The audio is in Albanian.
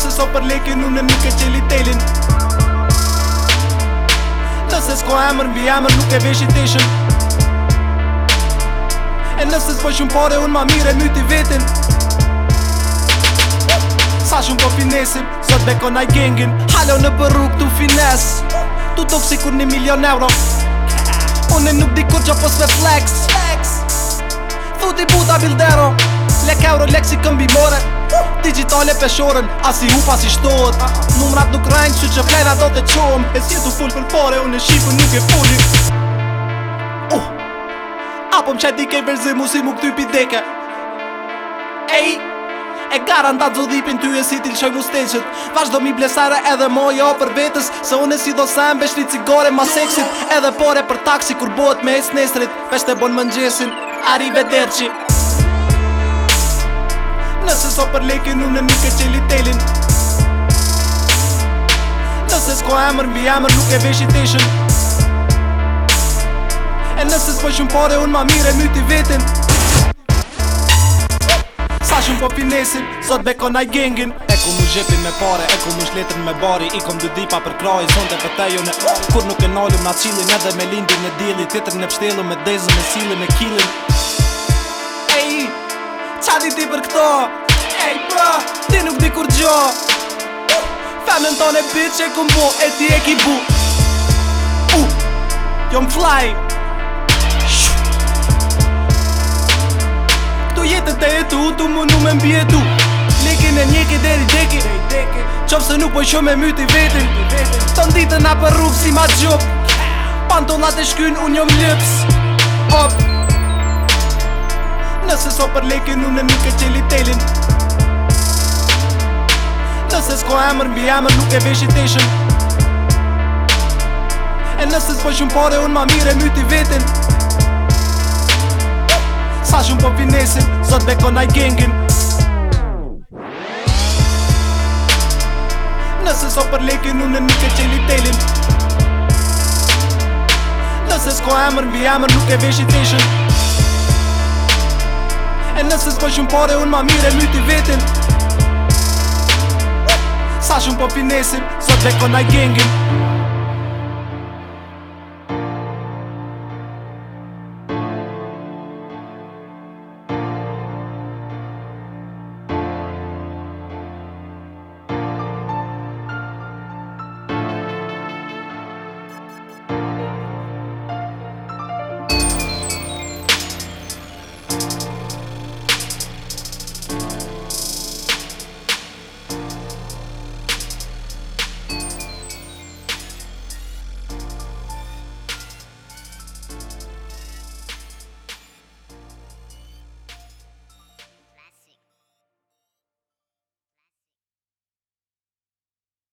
se so për lekin unë e mi ke qeli telin Nëse s'ko emër mbi emër nuk e vesh i teshen E nëse s'po shumë pare unë ma mire myti vetin Sa shumë po finesim, sot beko naj gengin Halo në përruk t'u fines Tu tuk si kur një milion euro Unë nuk di kur që pos ve flex Thu ti buta bildero Lek euro lek si këmbi more Digitale peshoren, as asi u pas i shtot Numrat nuk rrenjë që që plena do të qom E si du full për fare, unë e shifën nuk e fulli uh. Apo më qaj dike i verzi mu si mu këty pi deke Ej, e garan ta dzodhipin ty e si t'il qoj mu steqet Vashdo mi blesare edhe mo jo për vetës Se unë e si do sen besht një cigare ma seksit Edhe pore për taksi kur bohet me esnesrit snesrit Vesht bon më nxesin, derqi Nëse s'o për unë në mikë e qeli telin Nëse s'ko emër mbi emër nuk e vesh i teshen E nëse s'po shumë pare unë ma mire myti vetin Sa shumë po finesin, sot beko naj gengin Eku mu zhepin me pare, eku mu shletin me bari I kom dy dipa për kraj, zonde për tejo në Kur nuk e nalim na qilin edhe me lindin e dili Tjetër në pështelu me dezën e silin e kilin Ani ti për këto Ej bro, pra, ti nuk di kur gjo Femën ton e bitch e ku mbo e ti e ki bu uh, fly Këtu jetë të e tu Tu mundu me mbi e tu Likin e njeki deri deki Qovë se nuk po shumë e myti vetin Të nditë a për si ma gjopë Pantonat e shkyn unë jo më Op, Nëse s'o për lekin unë e mi ke qeli telin Nëse s'ko emër mbi emër nuk e vesh veshi teshen E nëse s'po shumë pare unë ma mire myti vetin Sa shumë po finesin, zot beko naj gengin Nëse s'o për lekin unë e mi ke qeli telin Nëse s'ko emër mbi emër nuk e vesh i Nëse s'ko nëse s'po shumë pare unë ma mire myti vetin Sa shumë po finesim, sot dhe konaj gengin